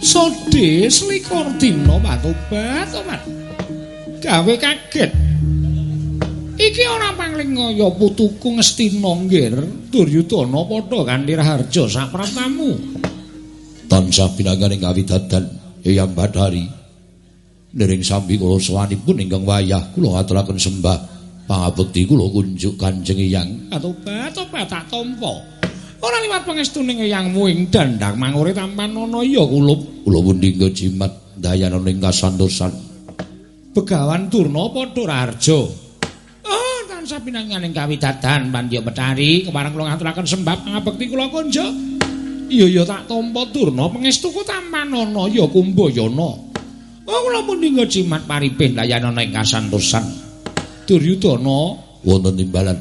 Sode selikur dina patobat, tobat. Gawe kaget. Iki ora panglingaya putuku Ngastina nggir, Duryudana padha kanthi raharja sapratamu. Tansah pinanganing kawidadan Eyang Badari. Nering sambi kula sawanipun ingkang wayah kula aturaken sembah pangabekti kula kunjuk Kanjeng Eyang. Patobat, tobat tak tampa. Ora liwat pangestuning eyangmu ing dandang mangure tampan ana ya kulup. Kula pundi jimat dayana ning kasantosan. Begawan Durna padha raharja. Oh, tansah pinanganing kawidadan Pandya Betari kepareng kula ngaturaken sembah pangabekti kula kunjuk. Iya ya tak tampa Durna pangestuku tampan ana ya Kumbayana. Oh, kula pundi jimat paripin dayana ing kasantosan. Duryudana wonten timbalan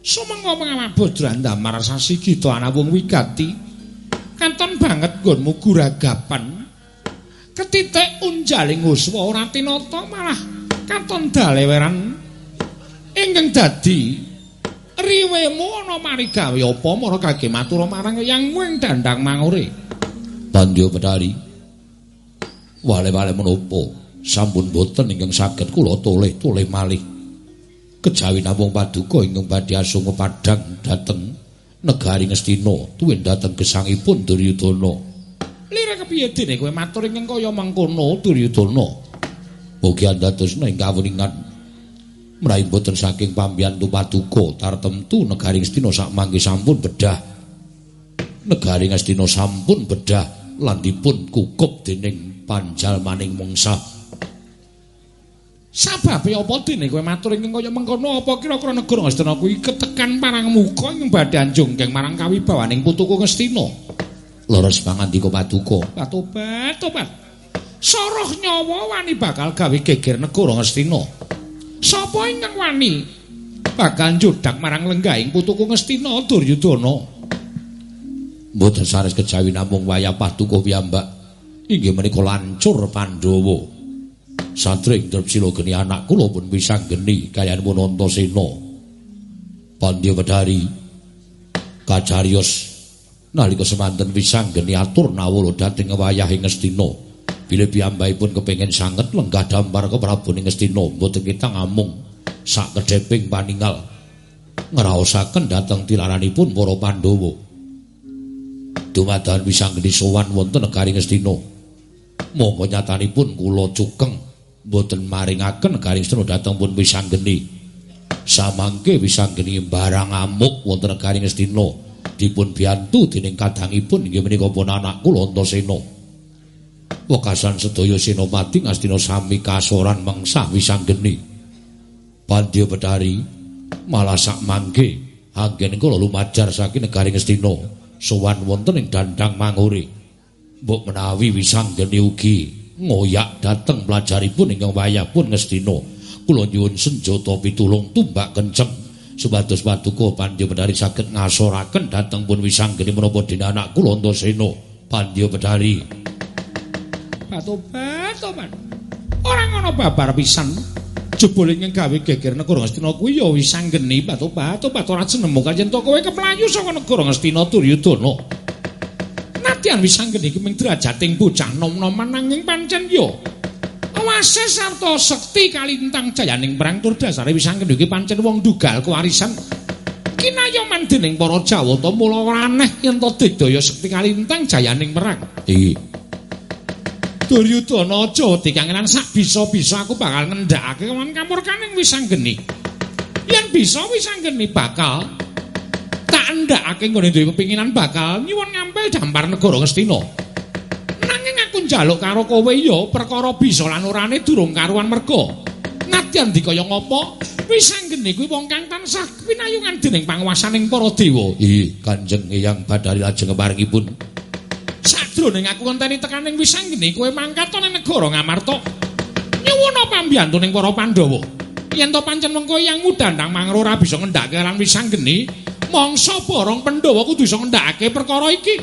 Sumengko pangalabuh drandamar sasi gita ana wong wigati. Kanton banget nggonmu guragapan. Ketitik unjaling uswa ora tinata malah katon daleweran ingkang dadi riwemu ana mari gawe apa mara kage matur marang yang ing dandang mangure. Pandya Bedari. Wale-wale menapa sampun boten ingkang saged kula toleh-toleh malih. kejawi namung paduka ingkang badhe asunga padhang dhateng negari Ngastina tuwin dhateng gesangipun Duryudana. Lire kepiye dene kowe matur ing kaya mangkono Duryudana? Mugi andhatosna ing kawuningan mraih boten saking pambiyantu paduka tartemtu negari Ngastina sak mangke sampun bedah. Negari Ngastina sampun bedah lan dipun kukup dening panjal maning. Sababe apa dene kowe matur ing kaya mengkono apa kira-kira negara Ngastina kuwi ketekan parang muka ing badan jonggeng marang kawibawaning putuku Ngastina. Leres pangandika paduka. Tobat, tobat. Soroh nyawa wani bakal gawe geger negara Ngastina. Sapa ingkang wani bakal njodak marang lenggahing putuku Ngastina Duryudana? Mboten sares kejawi namung wayah paduka piyambak. Inggih menika lancur Pandhawa. Satring Drepsila geni anak kula pun pisang geni kayan pun Antasena. Pandya Wedari kacarios nalika semanten pisang geni atur nawala dhateng wayahing Ngastina. Bila piyambakipun kepengin sanget lenggah dampar ke Prabu Ngastina mboten kita ngamung sak kedheping paningal ngraosaken dhateng tilaranipun para Pandhawa. Dumadakan pisang geni sowan wonten negari Ngastina. Monggo nyatanipun kula cukeng boten maringaken garing seno dhateng pun wisanggeni samangke wisanggeni barang amuk wonten garing Astina dipun biyantu dening kadangipun inggih menika pun anak kula Antasena wekasan sedaya senopati Astina sami kasoran mangsa wisanggeni Pandya Betari malah sak mangke anggen kula lumajar saking negari Astina sowan wonten ing dandang mangure mbok menawi wisanggeni ugi ngoyak dateng pelajaripun ingkang wayah pun ngestina kula nyuwun senjata pitulung tumbak kenceng. Supados paduka bedari saged ngasoraken dateng pun wisanggeni menapa dene anak kula Antasena pandya bedari Patobat toman ora ngono babar pisan. Jebule ing gawe geger negara Ngastina kuwi ya wisanggeni patobat tobat ora jenemu kanjen to kowe keplayu saka negara Ngastina Duryudana Nadyan wisanggeni iki ming derajating bocah nom-noman nanging pancen yo. Awase sarta sekti kalintang jayaning perang tur dasare wisanggeni iki pancen wong dugal kewarisan. Kinayoman dening para Jawata mula ora aneh yen to digdaya sekti kalintang jayaning perang. Iki. Duryudana aja dikangenan sak bisa-bisa aku bakal ngendhakake kawan kamurkaning wisanggeni. Yen bisa wisanggeni bakal andhakake nggone duwe kepinginan bakal nyuwun ngampil dampar negara Ngastina. Nanging aku njaluk karo kowe ya perkara bisa lan urane durung karuan merga. Nadyan dikaya ngapa? Wis anggene kuwi wong kang tansah pinayungan dening panguwasaning para dewa. Ih, Kanjeng Eyang Badari lajeng keparingipun. Sadroning aku ngenteni tekaning wis anggene kowe mangkat ana negara Ngamarta. Nyuwun pambiyantu para Pandhawa. Yen to pancen mengko yang mudandang mangro ora bisa ngendhake lan wis anggene, mangsa borong Pandhawa kudu iso ngendhakake perkara iki.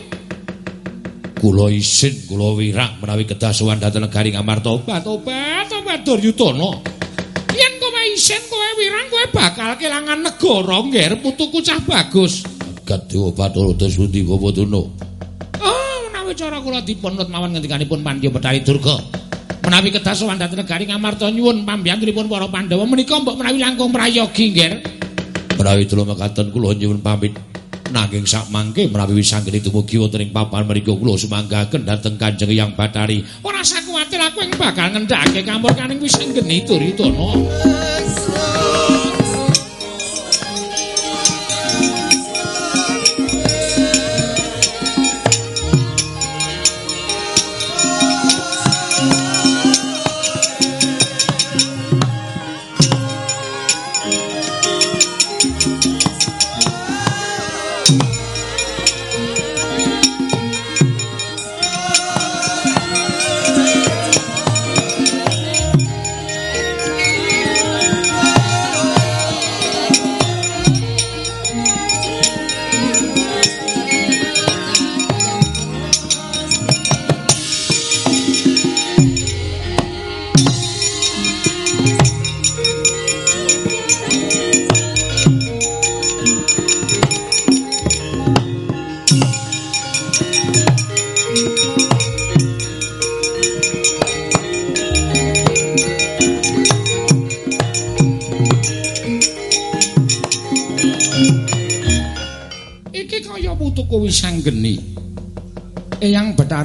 Kula isin, kula wirang menawi kedah sowan dhateng negari Ngamarta. Tobat, tobat, tobat Duryudana. Yen kowe isin kowe wirang kowe bakal kelangan negara ngger putuku cah bagus. Gadewa Bathara Dasudi Bapak Tuna. Oh, menawi cara kula dipunut mawon ngendikanipun Pandya Betari Durga. Menawi kedah sowan dhateng negari Ngamarta nyuwun pambyangunipun para Pandhawa menika mbok menawi langkung prayogi ngger. Menawi kula mekaten kula nyuwun pamit. Nanging sak mangke menawi wisanggeni dumugi wonten ing papan mriku kula sumanggaken dhateng Kanjeng Hyang Bathari. Ora usah kuwatir aku ing bakal ngendhake kamurkaning wisanggeni Duryudana.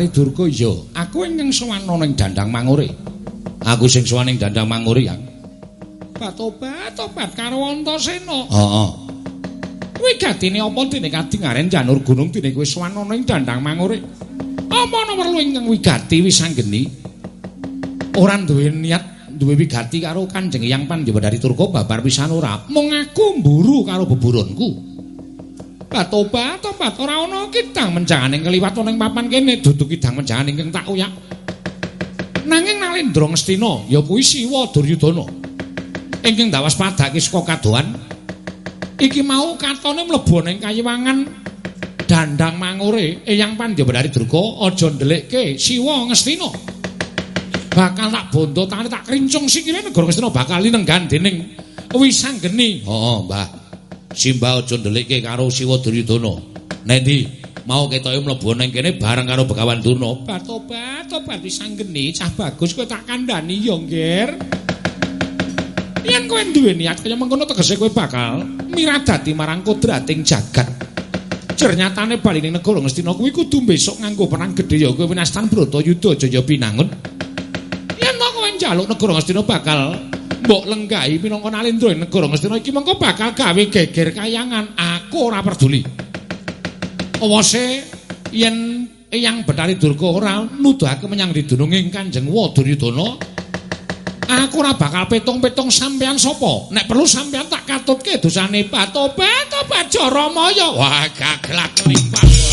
Betari Durga iya, aku ingkang sowan ana ing Dandang Mangure. Aku sing sowan ing Dandang Manguri, Yang. Batobat tobat karo Antasena. Heeh. Kuwi gatine apa dene kadingaren janur gunung dene kowe sowan ana ing Dandang Mangure? Apa ana perlu ingkang wigati wisanggeni? Ora duwe niat duwe wigati karo Kanjeng Hyang Pandhawa dari Turko babar pisan ora. Mung aku mburu karo beburonku. Batobat tobat ora ana kidang menjanganing keliwat ana ing papan kene dudu kidang menjangan ingkang tak uyak. Nanging Nalendra Ngastina ya kuwi Siwa Duryudana. Ingkang dawas padhake saka kadohan iki mau katone mlebu ning kayiwangan dandang mangure eyang pandhawari durga aja ndelikke siwa ngestina bakal tak bondo tak krincung sikile negara ngestina bakal linenggan dening wisanggeni Heeh, Mbah. Simbah aja ndelikke karo Siwa Duryudana. Nendi mau ketoke mlebu ning kene bareng karo Begawan Durna. batobat tobat wisanggeni cah bagus kowe tak kandhani ya ngger yen kowe duwe niat kaya mengkono tegese kowe bakal miradati marang kodrating jagat Ternyatane bali ning negara Ngastina kuwi kudu besok nganggo perang gedhe ya kowe winastan Bratayuda Jaya Pinangun. Yen kowe njaluk negara Ngastina bakal mbok lenggahi minangka nalendra ing negara Ngastina iki mengko bakal gawe geger kayangan. Aku ora peduli. Awase yen Eyang Betari Durga ora nuduhake menyang didununging Kanjeng Waduryudana, aku ora bakal petung-petung sampean sapa. Nek perlu sampean tak katutke dosane Batobat tobat Jaramaya. Wah, gaglak lipat.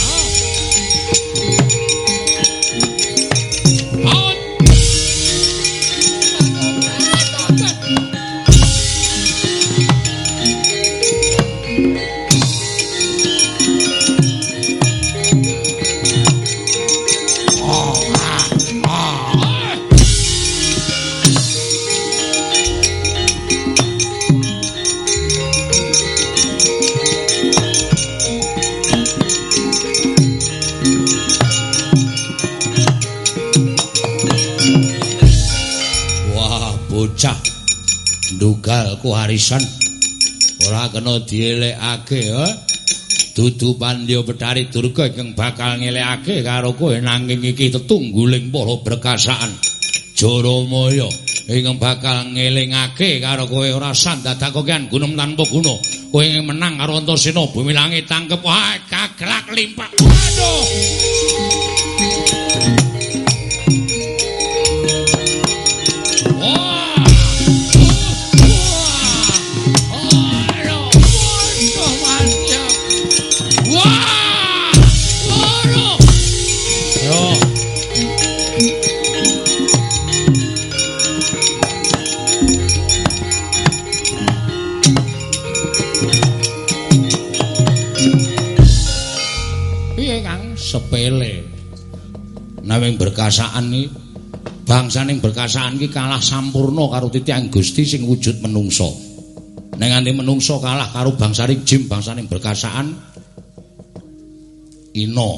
Ndugal ku harisan. Ora kena dielekake, ha? Dudu Pandya Betari Durga ingkang bakal ngelekake karo kowe nanging iki tetungguling para berkasaan. Jaramaya ingkang bakal ngelingake karo kowe ora sandadakokean gunung tanpa guna. Kowe menang karo Antasena bumi langit tangkep wah gaglak limpak. Waduh. Berkasaan iki bangsaning berkasaan iki kalah sampurna karo titiang Gusti sing wujud menungso. Ning nganti menungso kalah karo bangsaning jim bangsaning berkasaan ino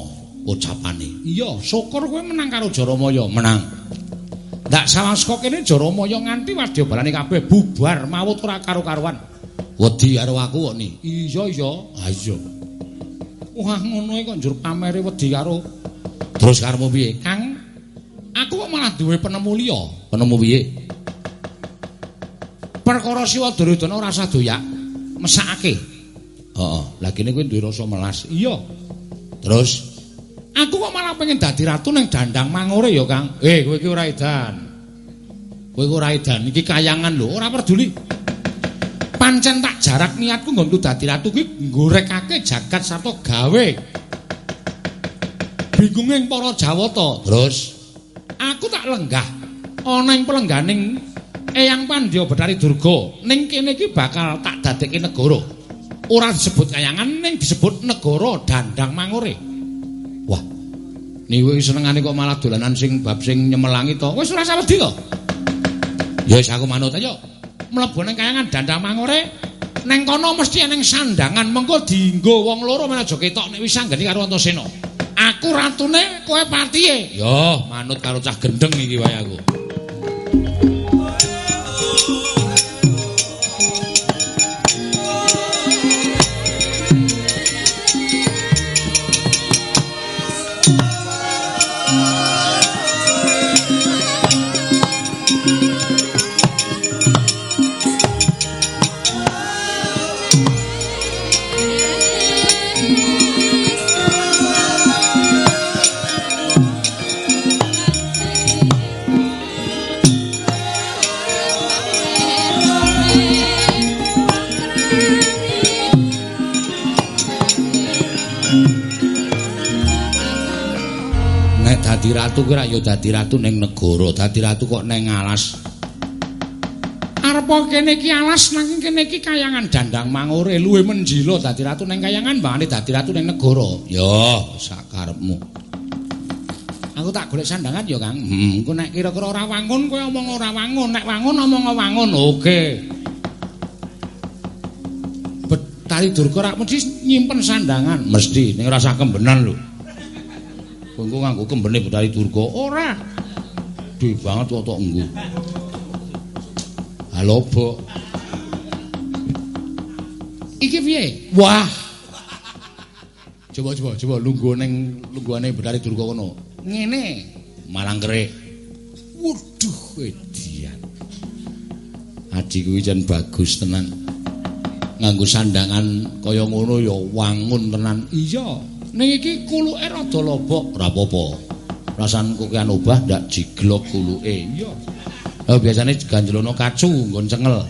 ucapane. Iya, syukur kowe menang karo Jaramaya. Menang. Ndak sawang saka kene Jaramaya nganti wadyabalane kabeh bubar mawut ora karo-karuan. Wedi karo aku kok ni. Iya, iya. Ha iya. Wah, ngono kok njur pamere wedi karo Terus karemu piye? Kang aku kok malah duwe penemu liya. Penemu piye? Perkara Siwa Duryudana ora usah doyak. Mesakake. Heeh. Lah kene kowe duwe rasa melas. Iya. Terus Aku kok malah pengen dadi ratu ning dandang mangure ya, Kang. Eh, kowe iki ora edan. Kowe iki ora edan, iki kayangan lho, ora peduli. Pancen tak jarak niatku nggonku dadi ratu kuwi nggorekake jagat sarta gawe. Bingunging para Jawata. terus Aku tak lenggah ana ing pelengganing Eyang Pandya Betari Durga. Ning kene iki bakal tak dadekke negara. Ora disebut kayangan ning disebut negara dandang mangure. wah iki senengane kok malah dolanan sing bab sing nyemelangi to. Wis ora usah wedi kok. Ya wis aku manut ayo. mlebu ning kayangan dandang mangure neng kono mesti ning sandangan mengko dienggo wong loro men aja ketok nek wis anggeni karo Antasena aku ratune kowe patihe Ya manut karo cah gendeng iki wae aku. Ratu ki ra ya dadi ratu ning negara, dadi ratu kok ning alas. arepa kene iki alas nanging kene iki kayangan dandang mangure luwe menjila dadi ratu ning kayangan mbangane dadi ratu ning negara Ya sakarepmu. aku tak golek sandangan ya Kang Hmm. engko nek kira-kira ora wangun kowe omong ora wangun nek wangun omong wangun oke Betari Durga rak mesti nyimpen sandangan Mesti ning rasa kembenan lho. Kowe nganggo kembene Betari Durga. ora Duwe banget kok tok engko. Halo, Bok. iki piye Wah. Coba coba coba lungguh ning lungguhane Betari Durga kono. ngene Malang kerik. waduh edian Adi kuwi jan bagus tenan. Nganggo sandangan kaya ngono ya wangun tenan. iya ning iki kuluke rada lobok Ora apa-apa. Rasan kukian obah ndak jiglok kuluke. iya Lah biasane ganjelono kacu nggon cengel.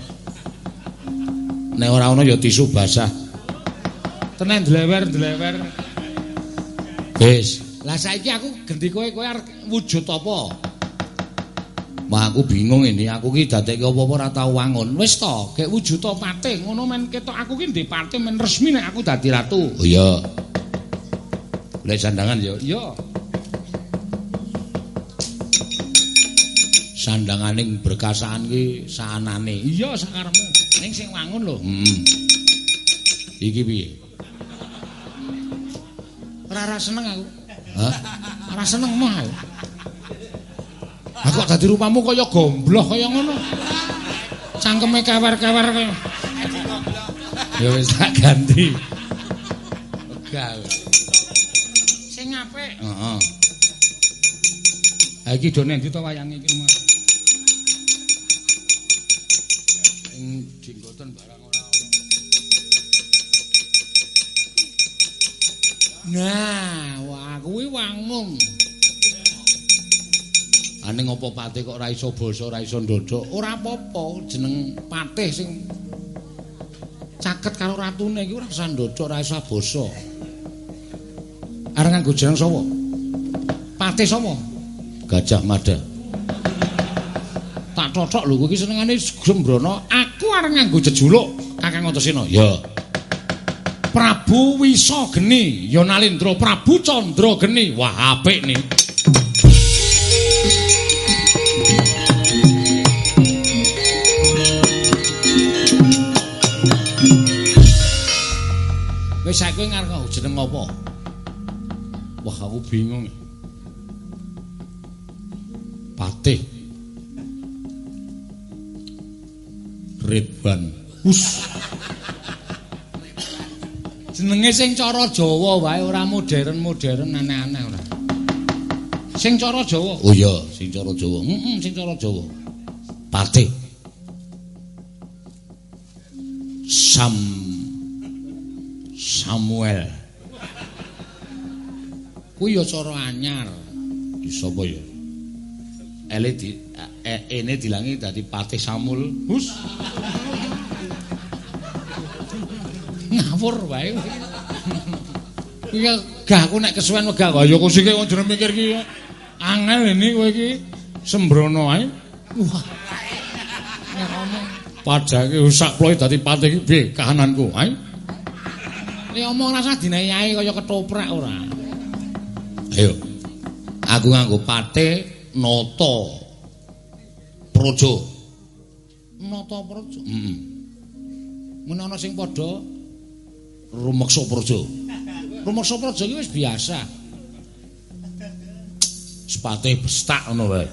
Nek ora ana ya tisu basah. tenan dlewer dlewer Wis, Lah saiki aku gendi kowe kowe arep wujud apa? Wah aku bingung ini, aku ki dadekke apa-apa ora tau wangun. Wis to, gek wujud patih ngono men ketok aku ki ndek patih men resmi nek aku dadi ratu. Oh iya. Lek sandangan ya. Iya. Sandanganing berkasaan ki sanane. Iya sakaremu. Ning sing wangun lho. Hmm. Iki piye? Ora ora seneng aku. Hah? Ora seneng mah. aku. Aku kok dadi rupamu kaya gombloh kaya ngono. Cangkeme kewer-kewer kaya. Ya wis tak ganti. Wegah. Apik. Heeh. Ha iki do nendi to wayange iki Mas? Ing jenggoten barang ora. Nah, wah kuwi wangun. Ane ngopo patih kok ora iso basa, ora iso ndodok? Ora apa-apa, jeneng patih sing caket karo ratune iki ora usah ndodok, ora usah basa. nganggo jeneng sapa? Pate sapa? Gajah Mada. Tak cocok lho kuwi senengane Sembrana, aku areng nganggo jejuluk Kakang Antasena. Ya. Prabu Wisa Geni, ya Nalendra Prabu Candra Geni. Wah, apik ni. Wis saiki ngarep jeneng apa? Wah, aku bingung. Patih. Ridwan. Hus. Jenenge sing cara Jawa wae ora modern-modern aneh-aneh ora. Sing cara Jawa. Oh iya, sing cara Jawa. Heeh, sing cara Jawa. Patih. Sam Samuel. Kuwi ya cara anyar. Di sapa ya? Ele di e, ene dilangi dadi Patih Samul. Hus. Ngawur wae. Kuwi gah aku nek kesuwen wegah kaya kusike wong jeneng mikir ki. Angel ini kowe iki sembrono ae. Wah. Ngomong padake usak ploe dadi patih piye kahananku, ae. Nek omong rasa dinayai kaya ketoprak ora. Ayo. Aku nganggo pate nata projo. Nata praja. Heeh. Mun ana sing padha Rumeksa projo. rumeksa praja iki wis biasa. Sepate bestak ngono wae.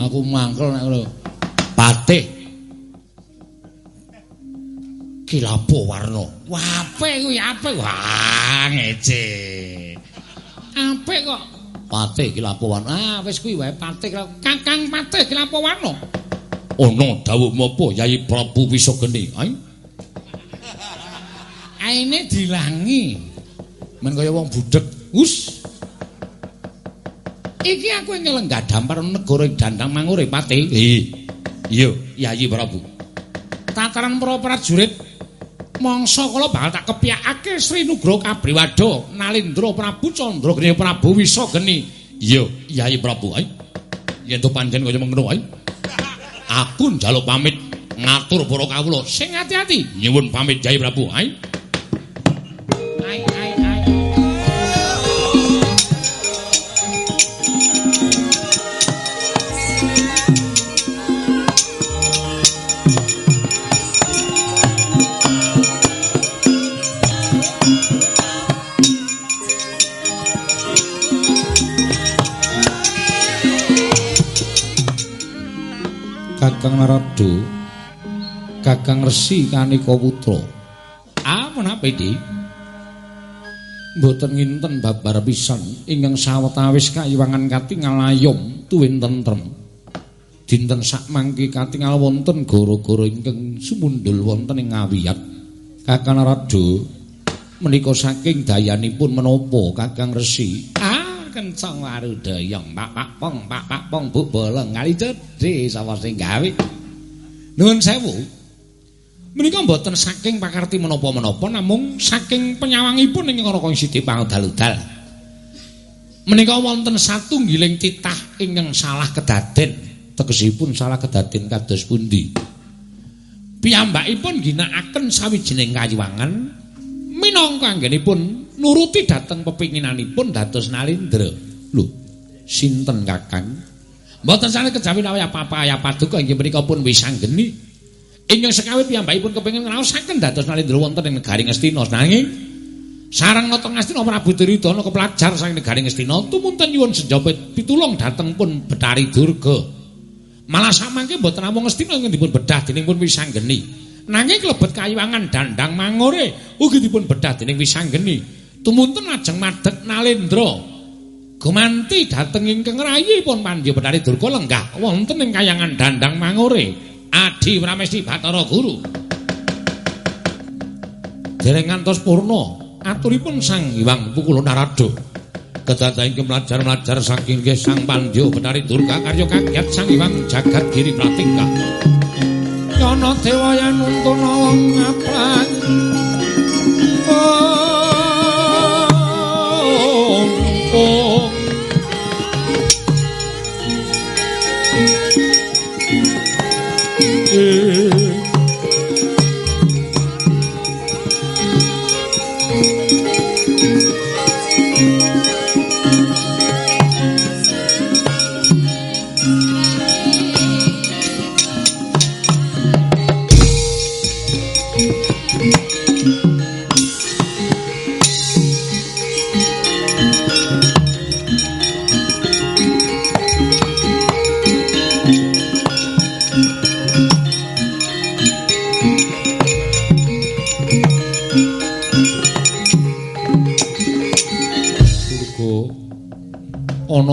Aku mangkel nek ngono. Pate. Kilapo warna. Wah, apik kuwi apik. Wah, ngece. Apik kok. Pate kilapo warna. Ah, wis kuwi wae patih Kakang patih Kilapo Warna. Ana dawuh apa Yai Prabu Wisogeni? Ayo. Aine dilangi. Men kaya wong budhek. Us. Iki aku ing lenggah dampar negara dandang mangure patih. Eh. Iya, Yai Prabu. Tataran para prajurit mangsa kala bakal tak kepiyakake Sri Nugroho Kabriwada Nalindra Prabu Candrageni Prabu Wisogeni. Iya, Yai Prabu. Ayo. Yen to pancen kaya mengkono ae. Aku njaluk pamit ngatur para kawula. Sing ati-ati. Nyuwun pamit Yai Prabu. Ayo. Resi Kanika Putra. Ah, menapa iki? Mboten nginten babar pisan ingkang sawetawis kayiwangan katingal ayom tuwin tentrem. Dinten sak mangke katingal wonten gara-gara ingkang sumundul wonten ing ngawiyat. Kakang Narada menika saking dayanipun menapa Kakang Resi? Ah, kencang warudayang Pak Pak Pong, Pak Pak Pong Bu bolong kali cedhe sapa sing gawe. Nuwun sewu. Menika mboten saking pakarti menapa-menapa namung saking penyawangipun ing Raka Siti Pangdal-dal. Menika wonten satunggiling titah ingkang salah kedaden. Tegesipun salah kedaden kados pundi? Piyambakipun ginakaken sawijining kayiwangan minangka anggenipun nuruti dhateng pepinginanipun dados Nalindra. Lho, sinten Kakang? Mboten sane kejawi nawi apa-apa ya paduka inggih menika pun wisanggeni. Ingkang sekawit piyambakipun kepengin ngraosaken dados Nalindra wonten ing negari Ngastina nanging sareng nata Ngastina Prabu Duryudana kepelajar saking negari Ngastina tumunten nyuwun senjapit pitulung dhateng pun Betari Durga. Malah samangke mboten namung Ngastina ingkang dipun bedah dening pun wisanggeni. Nanging klebet kayiwangan dandang mangore ugi dipun bedah dening wisanggeni. Tumunten ajeng madhek Nalindra. Gumanti dhateng ingkang rayipun Pandya Betari Durga lenggah wonten ing kayangan dandang mangore. Adi Pramesti Bathara Guru. Dereng ngantos purna aturipun Sang Hyang Pukula Narada. Kedadaing kemlajar-mlajar saking nggih Sang Pandya Betari Durga karya kagiat Sang Hyang Jagat Giri Pratingga. Yana dewa yen nuntun wong ngaplang. Oh,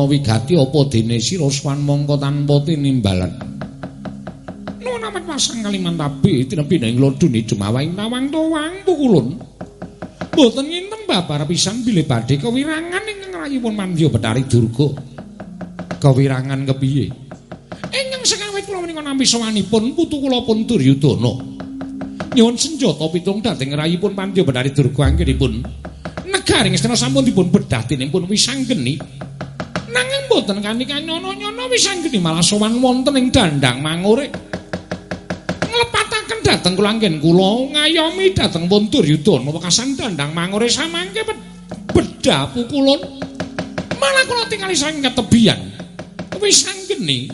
ana wigati apa dene sira swan mongko tanpa tinimbalan? Nuwun amat pasang kaliman tabi tinepi ing lodune dumawaing tawang towang pukulun. Boten ngintem babar pisan bilih badhe kewirangan ing rayipun mandya betari durga. Kewirangan kepiye? Ingkang sekawit kula menika nampi sowanipun putu kula pun Duryudana. Nyuwun senjata pitung dhateng rayipun mandya betari durga anggenipun. Negaring istana sampun dipun bedah tinipun wisanggeni nanging boten kanthi kanyono-nyono wisanggeni malah sowan wonten ing dandang mangure nglepataken dhateng kula anggen kula ngayomi dhateng pun Duryudana wekasan dandang mangure samangke bedah pukulun. Malah kula tingali saking ketebian. Wisanggeni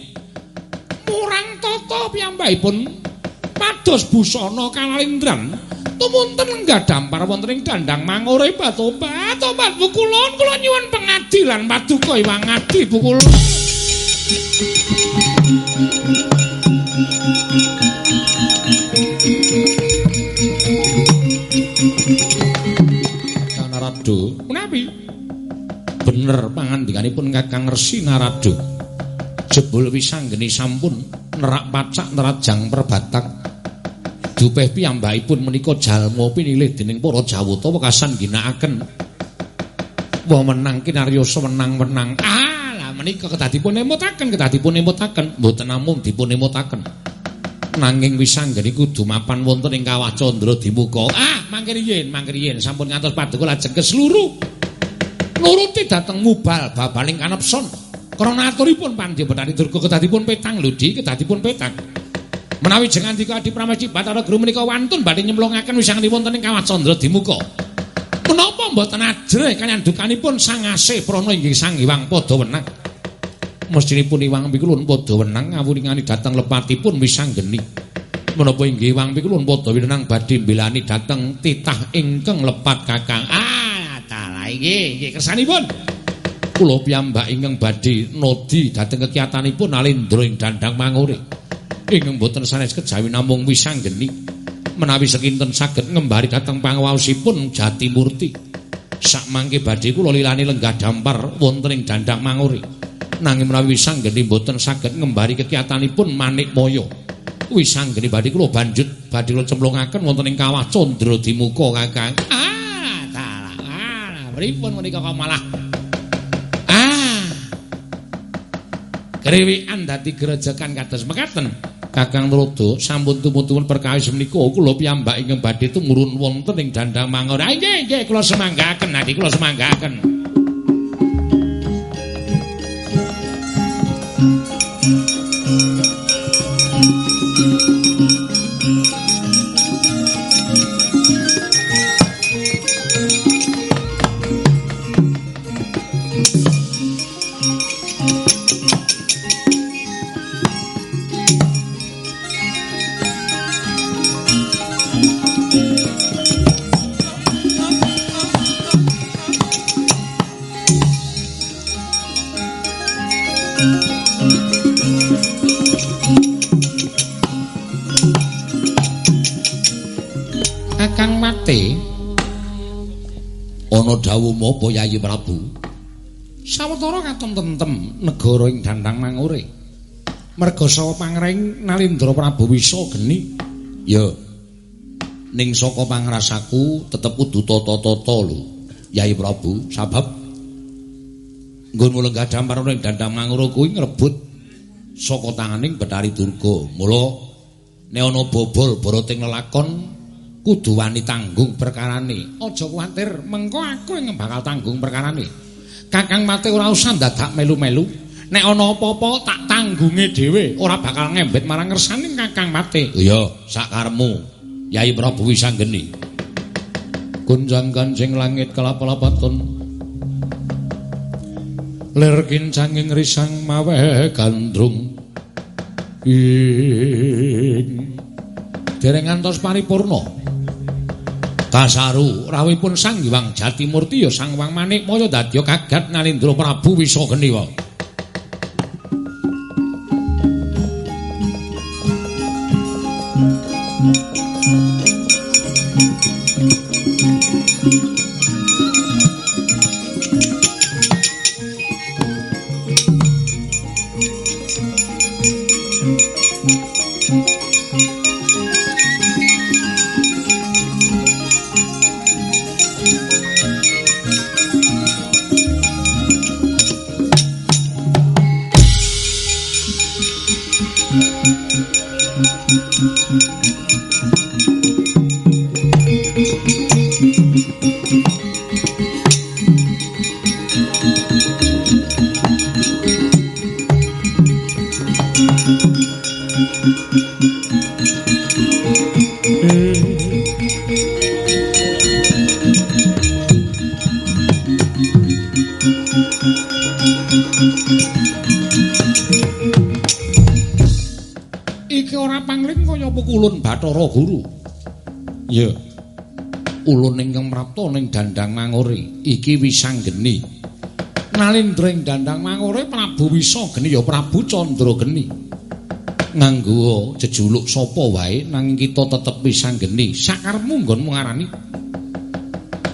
murang tata piyambakipun pados busana kalindran tumunten lenggah dampar wonten ing dandang mangure batobat obat bukulon kula nyuwun pengadilan. Paduka iwang adi bukulon Narado menawi bener pangandikanipun Kakang Resi Narado jebul wisanggeni sampun nerak pacak nerajang perbatak dupeh piyambakipun menika jalma pinilih dening para Jawata wekasan ginakaken wa menang kinarya sewenang-wenang alah menika kedadipun emutaken kedadipun emutaken mboten namung dipun emutaken nanging wisanggeni kudu mapan wonten ing kawah candra dimuka ah mangke riyin mangke riyin sampun ngantos paduka lajeng kesluru nuruti dhateng mubal babaling kanepson. Krana aturipun pandya betari durga kedadipun petang. Lho di kedadipun petang menawi jengan dika adi pramesti batara guru menika wantun badhe nyemplungaken wisanggeni wonten ing kawah candra dimuka. Menapa mboten ajrih kaliyan dukanipun sang asih prana inggih sang Hyang padha wenang? Mestinipun Iwang Pikulun padha wenang ngawuringani dhateng lepatipun wisanggeni menapa inggih Iwang Pikulun padha winenang badhe mbelani dhateng titah ingkang lepat Kakang? Ah dalah inggih nggih kersanipun. Kula piyambak ingkang badhe nodi dhateng kekiyatanipun Alendra ing Dandang Mangure ingkang boten sanes kejawi namung wisanggeni menawi sekinten saged ngembari dhateng pangawaosipun Jatimurti. Sak mangke badhe kula lilani lenggah dampar wonten ing Dandang Mangure nanging menawi wisanggeni boten saged ngembari kekiyatanipun Manik Moyo. Wisanggeni badhe kula banjut badhe kula cemplungaken wonten ing kawah Candra Dimuka Kakang. Ah dalah ah pripun menika kok malah Krewikan dadi gerejekan kados mekaten Kakang Rodo sampun tumut-tumut perkawis menika kula piyambak ingkang badhe tumurun wonten ing Dandang Mangor. Ah nggih nggih kula semanggaken niki kula semanggaken. Dawuh apa Yayi Prabu? Sawetara katon tentem negara ing Dandang Mangure. Merga sawa pangreng Nalindra Prabu Wisa geni. Ya. Ning saka pangrasaku tetep kudu tata-tata lho. Yayi Prabu, sabab nggonmu lenggah dampar ning Dandang Mangure kuwi ngrebut saka tanganing Betari Durga. Mula nek ana bobol boroting lelakon kudu wani tanggung perkarane. Aja kuwatir, mengko aku yang bakal tanggung perkarane. Kakang Mate ora usah dadak melu-melu. Nek ana apa-apa tak tanggunge dhewe, ora bakal ngembet marang ngersane Kakang Mate. Iya, sakarmu. Yai Prabu Wisanggeni. Gunjang kanjeng langit kelap-lapatun. Lir kincanging risang maweh gandrung. Ing dereng ngantos paripurna. Kasaru rawipun Sang Hyang Jatimurti ya Sang Hyang Manikmaya dadya kagat Nalindra Prabu Wisageni iki wisanggeni. Nalindra ing Dandang Mangore Prabu Wisageni ya Prabu Candrageni. Nganggo jejuluk sapa wae nanging kita tetep wisanggeni. Sakarmu nggonmu ngarani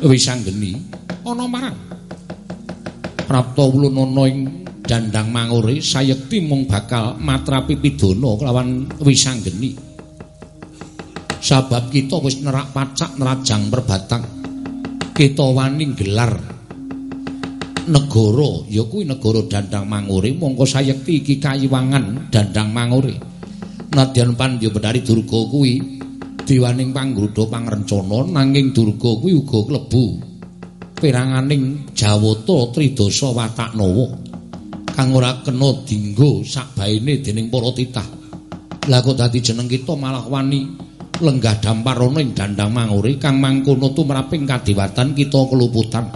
wisanggeni ana marang. Prapta ulun ana ing Dandang Mangore sayekti mung bakal matrapi pidana kelawan wisanggeni. Sabab kita wis nerak pacak nerajang perbatang. Kita wani gelar negara ya kuwi negara Dandang Mangore mongko sayekti iki kayiwangan Dandang Mangore. Nadyan Pandya Betari Durga kuwi diwaning panggrudha pangrencana nanging Durga kuwi uga klebu peranganing Jawata Tridasa Wataknawa. kang ora kena dinggo sakbaene dening para titah. Lah kok dadi jeneng kita malah wani lenggah dampar ana ing dandang mangure kang mangkono tumraping kadiwatan kita keluputan.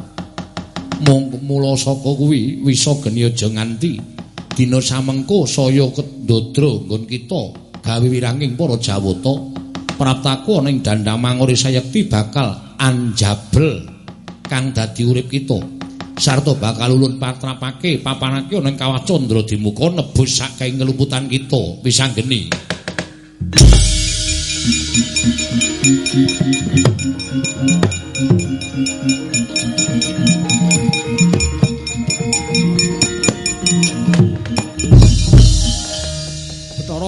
Mung mula saka kuwi wisa geni aja nganti dina samengko saya kedodro nggon kita gawe wiranging para jawata praptaku ana ing dandang mangure sayekti bakal anjabel kang dadi urip kita. sarta bakal ulun patrapake papanake ana ing kawah candra dimuka nebus saking ngeluputan kita wisanggeni Betara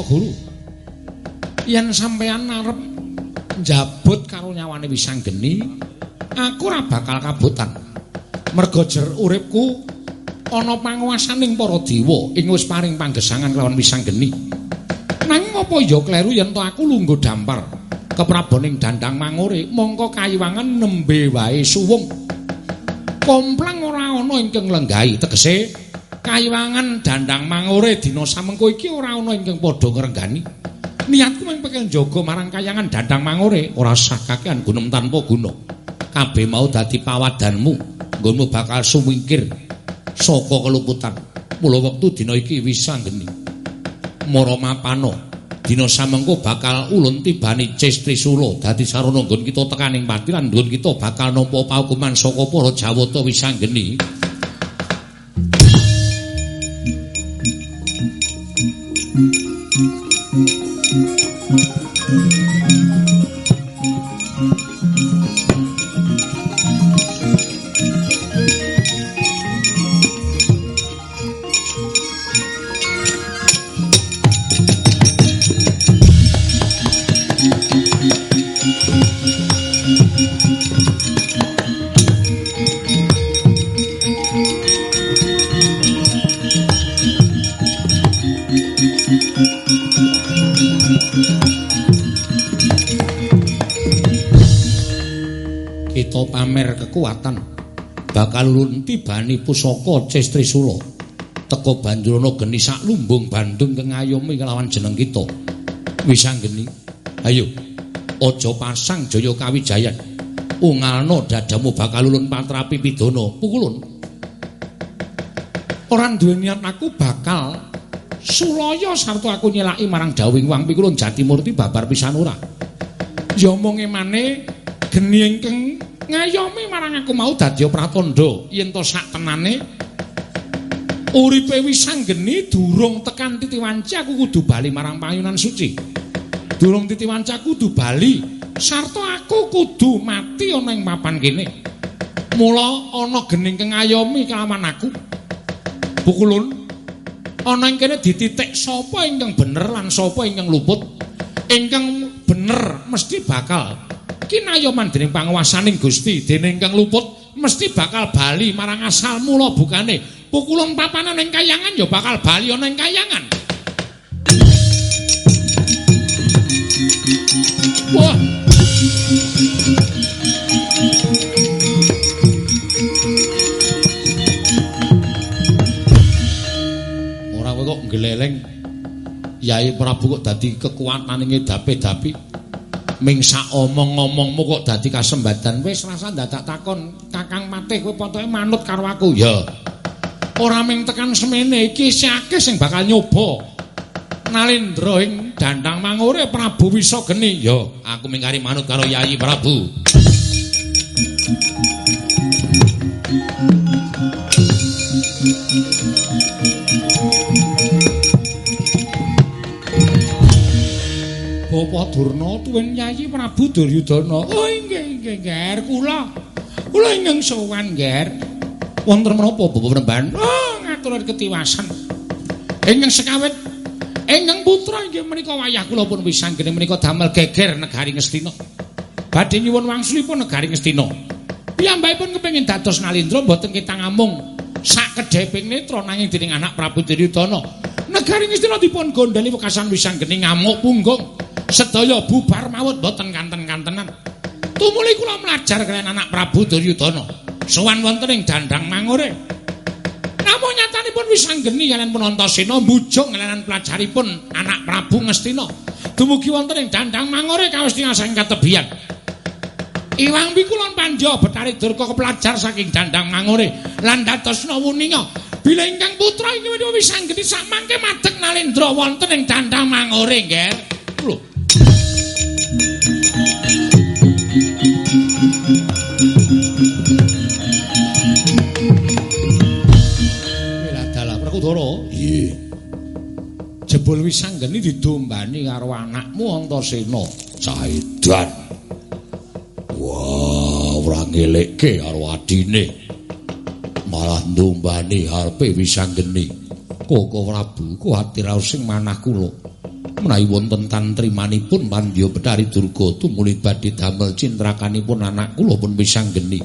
Guru. Yen sampeyan arep njabut karo nyawane wisanggeni aku ora bakal kabutan. Merga jer uripku ana panguwasaning para dewa ing wis paring panggesangan lawan wisanggeni nanging apa ya kleru yen to aku lungguh dampar kepraboning dandang mangure mongko kayiwangan nembe wae suwung komplang ora ana ingkang lenggahi tegese kayiwangan dandang mangure dina samengko iki ora ana ingkang padha ngrenggani niatku mung pengen jaga marang kayangan dandang mangure ora sah kakean gunung tanpa guna kabeh mau dadi pawadanmu nggonmu bakal sumingkir saka keluputan. Mula wektu dina iki wis sanggeni. Mara mapano dina samengko bakal ulun tibani Cestri Sula dadi sarana nggon kita tekaning pati lan nggon kita bakal nampa paukuman saka para Jawata wis sanggeni. kekuatan bakal ulun tibani pusaka Cestri Sula. Teko banjurana geni sak lumbung Bandung kengayomi kelawan jeneng kita. Wisanggeni ayo aja pasang jaya kawijayan. Ungalno dadamu bakal ulun patrapi pidana. Pukulun. Ora duwe niat aku bakal sulaya sarta aku nyelaki marang dawing wang pikulun Jatimurti babar pisan ora. Ya omonge maneh geni ingkang ngayomi marang aku mau dadi pratandha yen to sak tenane uripe wisanggeni durung tekan titiwanci aku kudu bali marang payunan suci. Durung titiwanci aku kudu bali. Sarta aku kudu mati ana ing papan kene. Mula ana gening kengayomi kelawan aku. Bukulun ana ing kene dititik sapa ingkang bener lan sapa ingkang luput. Ingkang bener mesti bakal kinayoman dening panguwasaning Gusti dening kang luput mesti bakal bali marang asal mula bukane. Pukulun papanan ing kayangan ya bakal bali ana ing kayangan. Wah. Ora kok gleleng Yai Prabu kok dadi kekuatan ing dape-dapi ming sak omong-omongmu kok dadi kasembadan wis rasa dadak takon Kakang Patih kowe pokoke manut karo aku ya ora ming tekan semene iki akeh sing bakal nyoba Nalindra ing dandang mangure Prabu Wisa Geni. Yo, aku mingkari manut karo Yayi Prabu. Bapak Durna tuwin Yayi Prabu Duryudana. Oh inggih inggih Nger kula. Kula ingkang sowan Nger. Wonten menapa Bapak Penemban? Oh ngaturaken ketiwasan. Ingkang sekawit ingkang putra inggih menika wayah kula pun wis sanggene menika damel geger negari Ngastina. Badhe nyuwun wangsulipun negari Ngastina. Piyambakipun kepengin dados Nalindra mboten kita ngamung sak kedheping netra nanging dening anak Prabu Duryudana. Negari Ngastina dipun gondheli wekasan wisanggeni ngamuk punggung. Sedaya bubar mawut boten kanten-kantenan. Tumuli kula mlajar kalian anak Prabu Duryudana. Sowan wonten ing dandang mangure. Namung nyatanipun wis anggeni kalian penontasena mbujung kalian pelajaripun anak Prabu Ngastina. Dumugi wonten ing dandang mangure kawis tingasang katebian. Iwang pikulon pandya betari durka kepelajar saking dandang mangure lan datosna wuninga bila ingkang putra iki wis anggeni sak mangke madeg nalendra wonten ing dandang mangure nggih. Lho, Kudara. Iye. Jebul wis anggeni didombani karo anakmu Antasena. Caidan. Wah, ora ngelekke karo adine. Malah ndombani arepe wis anggeni. Koko Prabu, kuwatir sing manah kula. Menawi wonten tantrimanipun Pandya Betari Durga tumuli badhe damel cintrakanipun anak kula pun wis anggeni.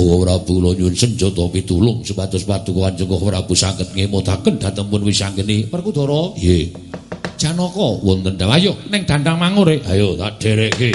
Oh Prabu kula nyuwun senjata pitulung supados paduka Kanjeng Prabu saged ngemotaken dhateng pun wisanggeni Perkudara. Nggih. Janaka wonten dawayo ning dandang mangure. Ayo tak derekke.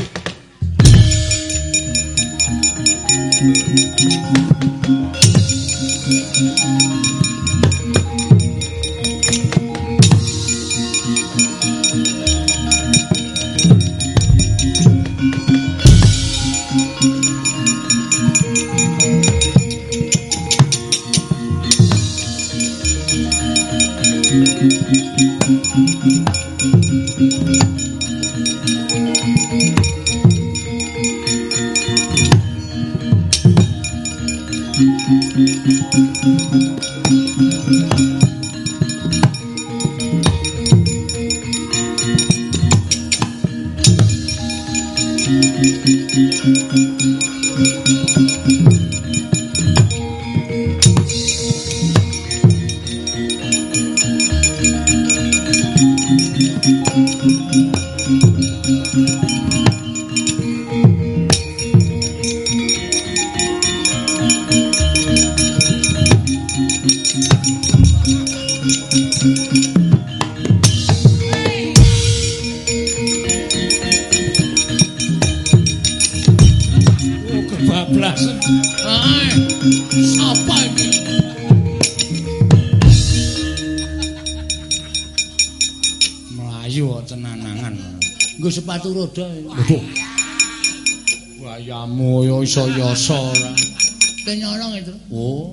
Sepatu roda. Waduh. Wayamu yo iso yasa ora. Kenyolong itu. Oh.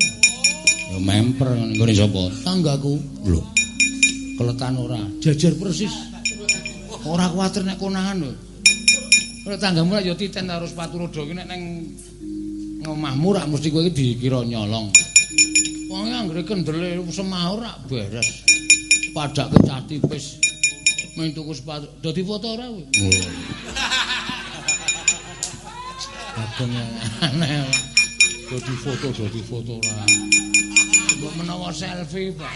Ya memper nggone sapa? Tanggaku. Lho. Keletan ora. Jajar persis. Ora kuwatir nek konangan lho. Ora tanggamu ya titen karo sepatu roda iki nek ning ngomahmu rak mesti kowe iki dikira nyolong. Wong anggere kendele semahur rak beres. Padak kecati pis. Main tuku sepatu. Dadi foto ora kowe? Oh. Abang aneh. Dadi foto, dadi foto ora. Mbok menawa selfie, Pak.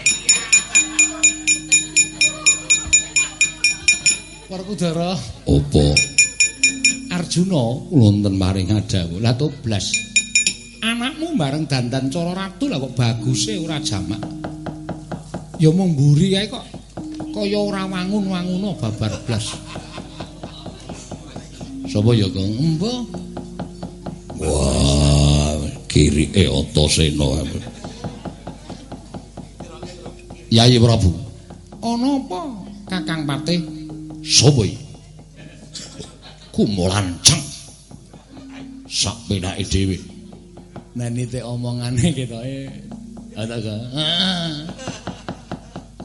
Warkudara. Apa? Arjuna wonten maring adawu. Lah to blas. Anakmu bareng dandan cara ratu lah kok baguse ora jamak. Ya mung mburi kae kok kaya ora wangun-wanguno babar blas. Sapa ya, Kang? Embo. Wah, kiri e Antasena. Yayi Prabu. Ana apa, Kakang Patih? Sapa iki? Kumulanceng. Sak penake dhewe. Nani te omongane ketoke. Ada ka?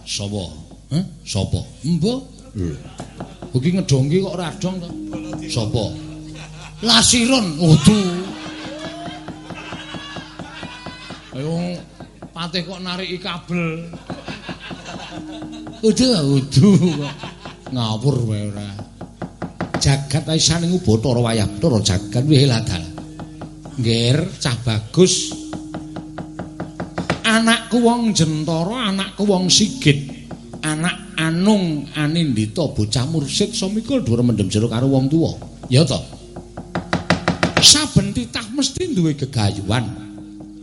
Sapa? Hah? Sapa? Mbah. Iki ngedongke kok ora adong to. Sapa? Lasiron. Waduh. Ayo patih kok nariki kabel. Udah, udah kok. Ngawur wae ora. Jagat ae saning Bathara wayah Bathara jagat wis ladal. Ngger cah bagus. Anakku wong Jentara, anakku wong Sigit. Anung Anindita bocah mursid samikul dhuwur mendem jero karo wong tuwa. Ya to. Saben titah mesti duwe gegayuhan.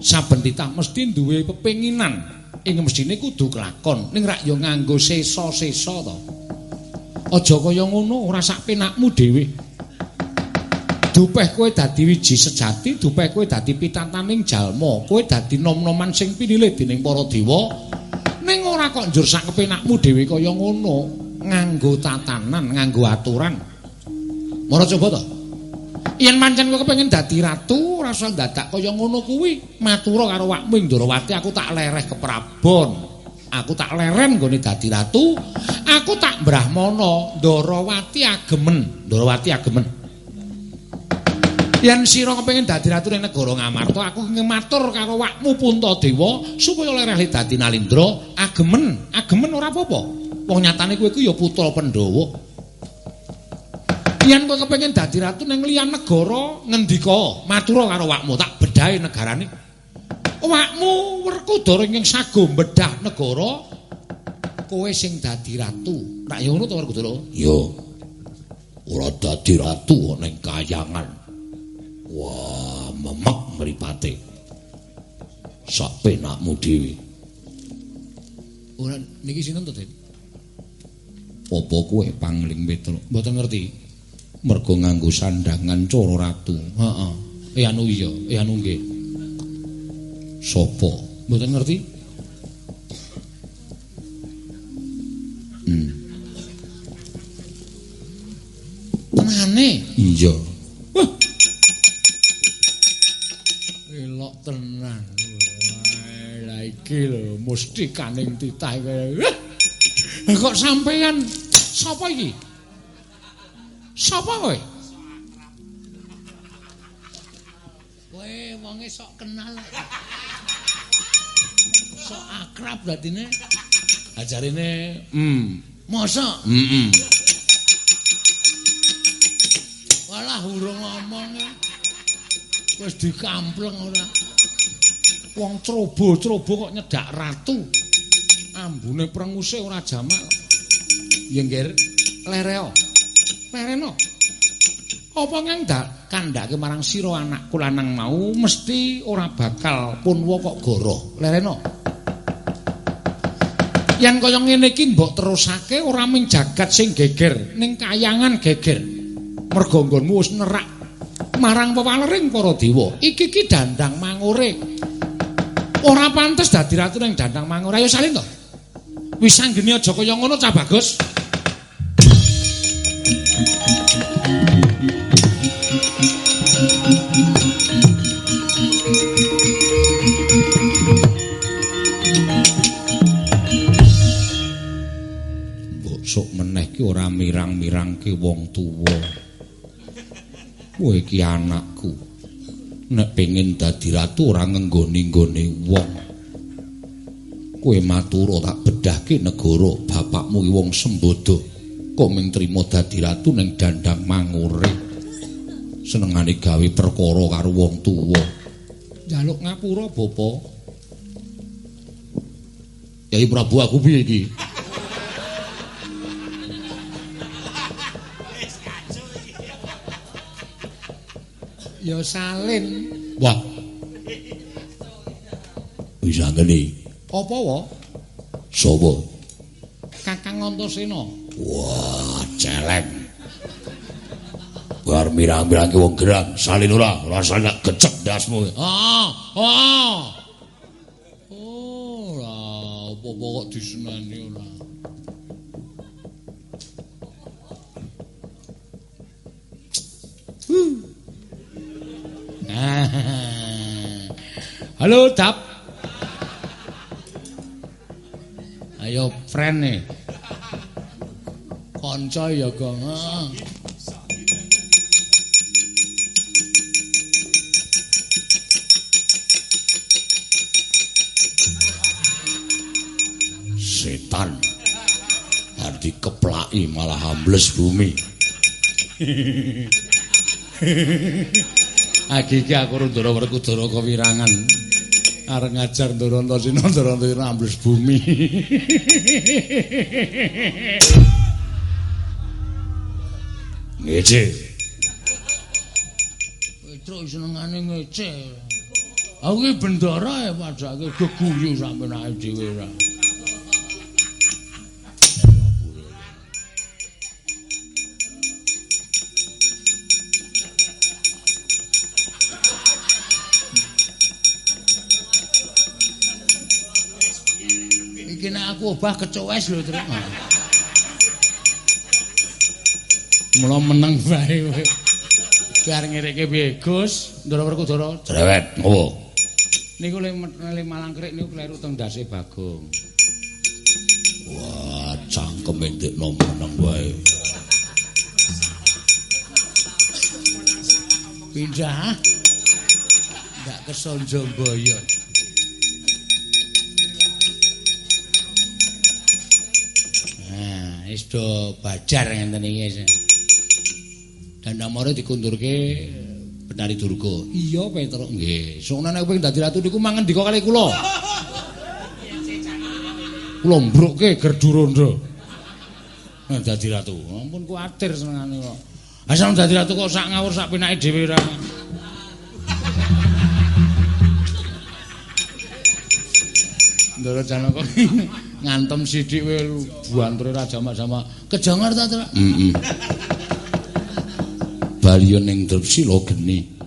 Saben titah mesti duwe pepenginan. Ing mestine kudu kelakon. Ning rak ya nganggo sesa-sesa to. Aja kaya ngono, ora sak penakmu dhewe. Dupeh kowe dadi wiji sejati, dupeh kowe dadi pitataning jalma, kowe dadi nom-noman sing pinilih dening para dewa. Ning ora kok njur sak kepenakmu dhewe kaya ngono, nganggo tatanan, nganggo aturan. Mara coba to. Yen pancen kowe kepengin dadi ratu, ora usah dadak kaya ngono kuwi. Matura karo wakmu ing Ndrawati aku tak lereh ke Prabon. Aku tak leren nggone dadi ratu. Aku tak brahmana Ndrawati agemen, Ndrawati agemen. Yen sira kepengin dadi ratu ning negara Ngamarta, aku ngematur karo wakmu Puntadewa supaya lereh dadi Nalindra, agemen, agemen ora apa-apa. Wong nyatane kowe iku ya putra Pandhawa. Yen kowe kepengin dadi ratu ning liyan negara, ngendika, matura karo wakmu tak bedahe negarane. Wakmu Werkudara ing sago bedah negara, kowe sing dadi ratu. Tak ya ngono to Werkudara? Ya. Ora dadi ratu ning kayangan. Wah, memek mripate. Sak penakmu dhewe. Ora niki sinten to, Den? Apa kowe pangling Petruk? Mboten ngerti. Mergo nganggo sandangan cara ratu. Heeh. Eh anu iya, eh anu nggih. Sopo? Mboten ngerti? Hmm. Tenane. Iya. Elok tenan. Lah iki lho mesti kaning titah. Lah Kok sampean sapa iki? Sapa kowe? Kowe wonge sok kenal. Sok akrab dadine. Ajarine, hmm, Mosok? heeh. Walah urung ngomong. Wis dikampleng ora. Wong cerobo-cerobo kok nyedak ratu. Ambune prenguse ora jamak. Ya nggir, lereo. Lereno. Apa ngendak kandhake marang sira anakku lanang mau mesti ora bakal punwa kok goro. Lereno. Yen kaya ngene iki mbok terusake ora mung jagat sing geger, ning kayangan geger. Mergo nggonmu wis nerak marang pewalering para dewa. Iki ki dandang mangure. Ora pantes dadi ratu ning dandang mangure. Ayo salin to. Wis anggene aja kaya ngono cah bagus. Mbok sok meneh ki ora mirang-mirangke wong tuwa. Kowe iki anakku. Nek pengin dadi ratu ora ngenggoni-nggone wong. Kowe matura tak bedahke negara bapakmu ki wong sembodo. Kok mung trima dadi ratu ning dandang mangure. Senengane gawe perkara karo wong tuwa. Jaluk ngapura, Bapa. Yai Prabu aku piye iki? Ya salin. Wah. Bisa ngene. Apa wa? Sapa? Kakang Antasena. Wah, celeng. Bar mirang-mirang wong gerang, salin ora, rasane tak gecek dasmu. Ah, ah. Ora, apa-apa kok disenani ora. Halo, Dap. Ayo, friend Coy ya, Gong. Setan. Arti keplaki malah ambles bumi. Agike aku Rundara Werkudara kewirangan. Arep ngajar Ndara Antasena Ndara Antasena bumi. Ngece. Petro senengane ngece. Aku iki bendara ya padake geguyu sampe nek dhewe ra. Aku obah kecowes lho terus. Mula meneng bae kowe. Biar ngirike piye Gus? Ndara Werkudara. Cerewet, ngopo? Niku le malang krik niku kleru teng dase Bagong. Wah, cangkem ndekno meneng wae. Pindah. Ndak kesonjo boyok. wis do bajar ngenten iki. Dan nomore dikundurke Benari Durga. Iya, Petruk. Nggih. Sungane nek pengen dadi ratu niku mangan dika kali kula. Kula mbrukke gerdu dadi ratu, ampun kuwatir senengane kok. Asal dadi ratu kok sak ngawur sak penake dhewe ra. Ndara Janaka ngantem sithik wae buantre ra jamak-jamak. Kejangar ta, Trak? Heeh. Baliyo ning Drepsila geni.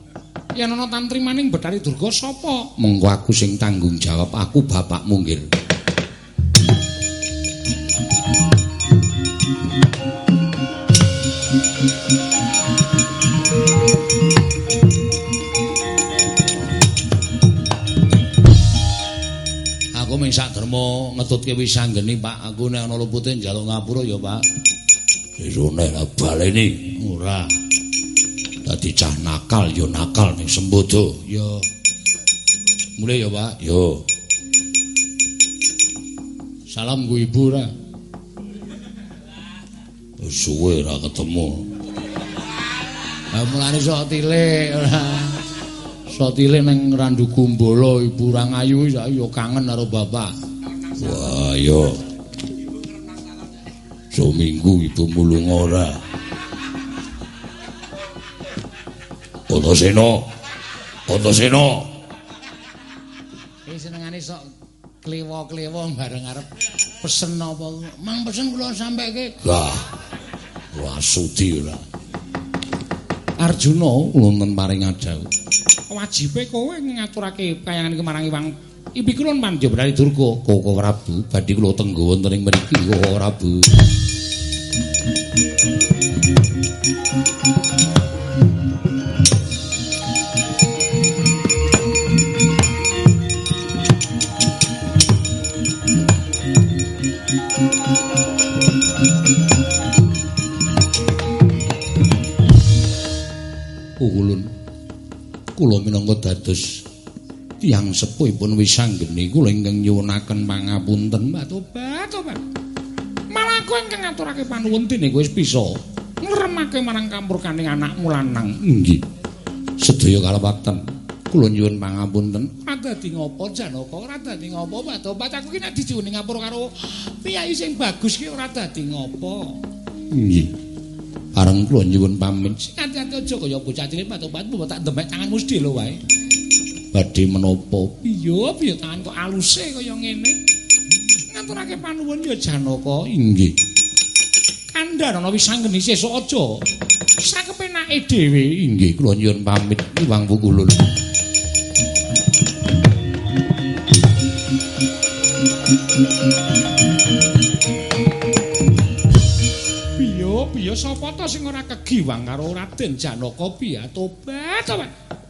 Yen ana tantri maning Betari Durga sapa? Mengko aku sing tanggung jawab, aku bapakmu nggih. Derma ngetutke wisanggeni Pak. Aku nek ana lupute njaluk ngapura ya Pak. Irone la baleni ora. Dadi cah nakal ya nakal ning sembodo. Ya. Mulai ya Pak. Yo salam ku ibu ora suwe ra ketemu. Lah mulane sok tilik ora Sotile ning Randu Gumbala Ibu Rangayu ya kangen karo bapak. Wah, yo. Seminggu ibu mulung ora. Otoseno. Otoseno. Eh senengane sok klewo-klewo bareng arep pesen apa? Mang pesen kula sampeke. Lah. Wah, sudi ora. Arjuna wonten paring adhawu. wajibe kowe ngaturake kayangan kemarang Iwang Ibi kula mandya Brali Durga Koko Prabu. Badhe kula tenggo wonten ing mriki Koko Prabu. Kula minangka dados tiyang sepuhipun wisanggeni kula ingkang nyuwunaken pangapunten. Tobat tobat. Malah kowe ingkang ngaturake panuwun dene kowe wis bisa. Ngremake marang kampur kaning anakmu lanang. Nggih. Sedaya kalawakten kula nyuwun pangapunten. Ora dadi ngopo janaka? Ora dadi ngopo Pak tobat? Aku ki nek dijuwuni ngapura karo piyai sing bagus ki ora dadi ngopo. Nggih. Areng kula nyuwun pamit. Ati-ati aja kaya bocah cilik patobat mbok tak demek tanganmu sedhe lho wae. Badhe menapa? Iya, piye tangan kok aluse kaya ngene. Ngaturake panuwun ya Janaka. Inggih. Kandhana wis anggeni sesuk aja. Sakepenake dhewe. Inggih, kula nyuwun pamit Iwang Pukulun. piye sapa ta sing ora kegiwang karo Raden Janaka piye tobat tobat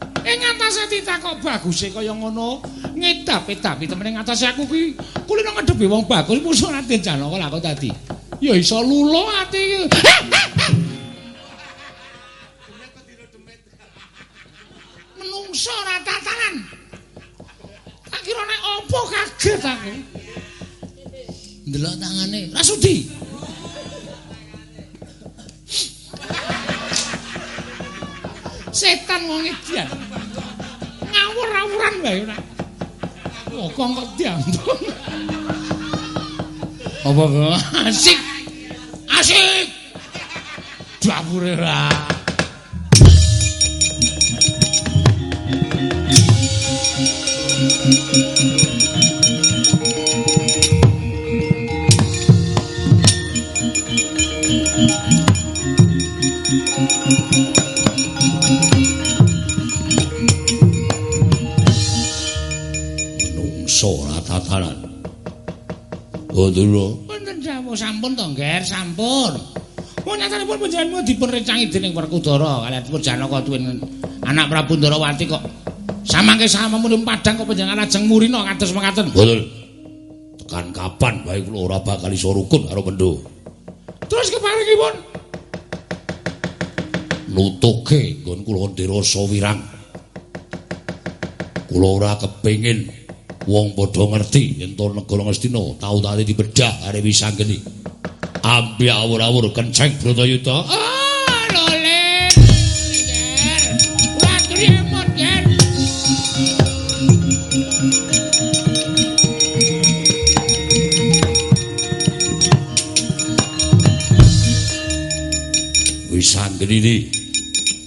atase titah kok baguse kaya ngono ngedapi tapi temen ing atase aku kuwi kulino ngedhepi wong bagus musuh Raden Janaka lha kok dadi ya iso lulo ati iki. Menungso ora tatanan. Tak kira nek apa kaget aku. Ndelok tangane, Rasudi. Setan wong edian. Ngawur-awuran wae ora. Oh, kok diantung. Apa kok asik? Asik. Dapure ra. Menungso ora tatanan. Oh, dulu. Wonten dawuh sampun to, Nger, sampun. Wong nyatanipun panjenengan dipun rencangi dening Werkudara kaliyan pun Janaka tuwin anak Prabu Ndarawati kok samangke samamun padhang kok panjenengan lajeng murina kados mekaten. Betul. Tekan kapan bae kula ora bakal iso rukun karo Mendo. Terus keparingipun Nutuke nggon kula ndirasa wirang. Kula ora kepengin wong padha ngerti yen to negara Ngastina tau tadi dibedah are wisanggeni. Ambi awur-awur kenceng Bratayuda. Nger. Wisanggeni iki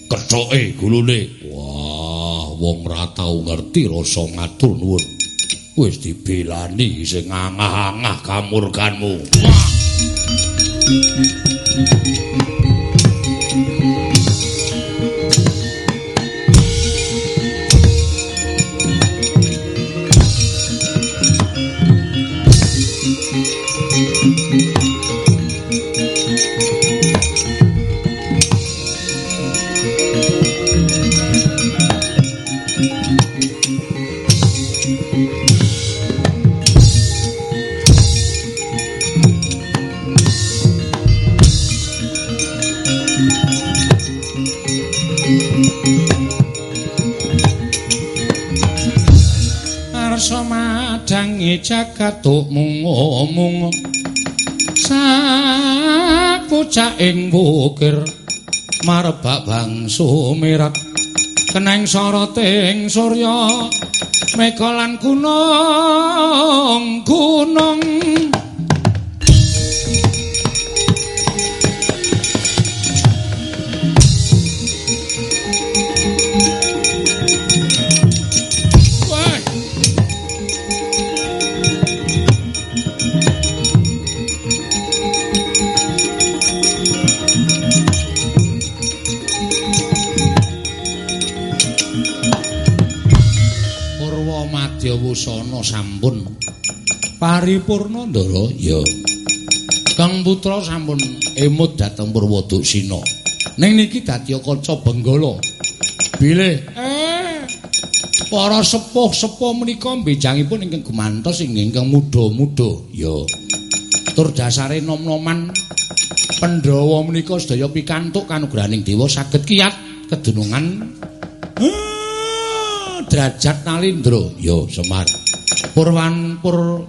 kethoke gulune. Wah, wong ora tau ngerti rasa ngatur nuwun. Wis dibelani sing angah-angah kamurkanmu. Wah. Madangi jagat mung-mung sapucak ing bukir marebak bangsu mirat. Keneng soroting surya mega lan gunung gunung paripurna ndara ya. Kang putra sampun emut dhateng Purwoduksina. Ning niki dadi kaca Benggala. Bilih eh para sepuh-sepuh menika mbejangipun ingkang gumantos ingkang muda-muda ya. Tur dasare nom-noman Pandhawa menika sedaya pikantuk kanugrahaning dewa saged kiyat kedunungan Ah, derajat nalindra ya Semar Purwan pur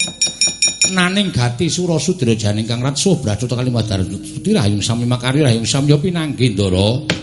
naning gati Surasudra janing kang ratsuh brajata kalimadar suti rahayung sami makarya rahayung samya pinanggih ndara